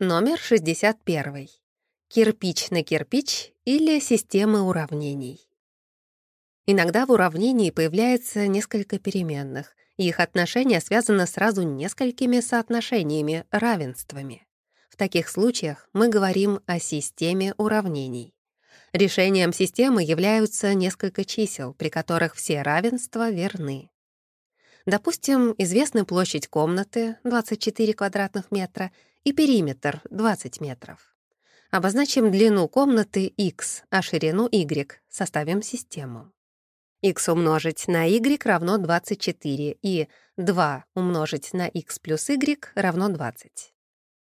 Номер 61. Кирпич на кирпич или системы уравнений. Иногда в уравнении появляется несколько переменных, и их отношение связано сразу несколькими соотношениями, равенствами. В таких случаях мы говорим о системе уравнений. Решением системы являются несколько чисел, при которых все равенства верны. Допустим, известна площадь комнаты 24 квадратных метра и периметр 20 метров. Обозначим длину комнаты x, а ширину y, составим систему. x умножить на y равно 24 и 2 умножить на x плюс y равно 20.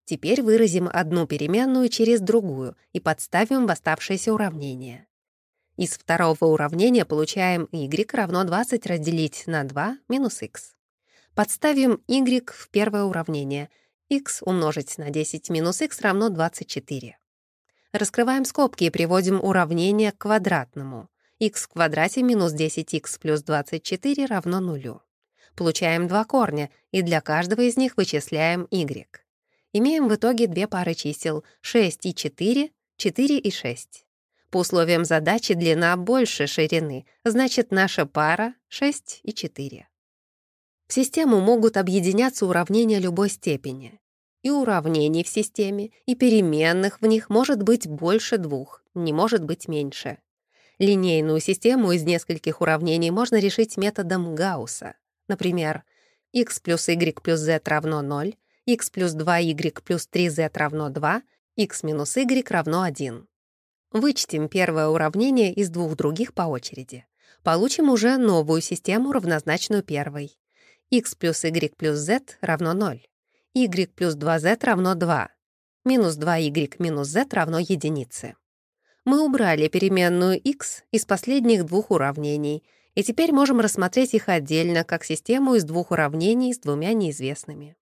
Теперь выразим одну переменную через другую и подставим в оставшееся уравнение. Из второго уравнения получаем y равно 20 разделить на 2 минус x. Подставим y в первое уравнение — x умножить на 10 минус x равно 24. Раскрываем скобки и приводим уравнение к квадратному. x в квадрате минус 10x плюс 24 равно нулю. Получаем два корня, и для каждого из них вычисляем y. Имеем в итоге две пары чисел 6 и 4, 4 и 6. По условиям задачи длина больше ширины, значит наша пара 6 и 4. В систему могут объединяться уравнения любой степени. И уравнений в системе, и переменных в них может быть больше двух, не может быть меньше. Линейную систему из нескольких уравнений можно решить методом Гаусса. Например, x плюс y плюс z равно 0, x плюс 2y плюс 3z равно 2, x минус y равно 1. Вычтем первое уравнение из двух других по очереди. Получим уже новую систему, равнозначную первой x плюс y плюс z равно 0, y плюс 2z равно 2, минус 2y минус z равно единице. Мы убрали переменную x из последних двух уравнений, и теперь можем рассмотреть их отдельно как систему из двух уравнений с двумя неизвестными.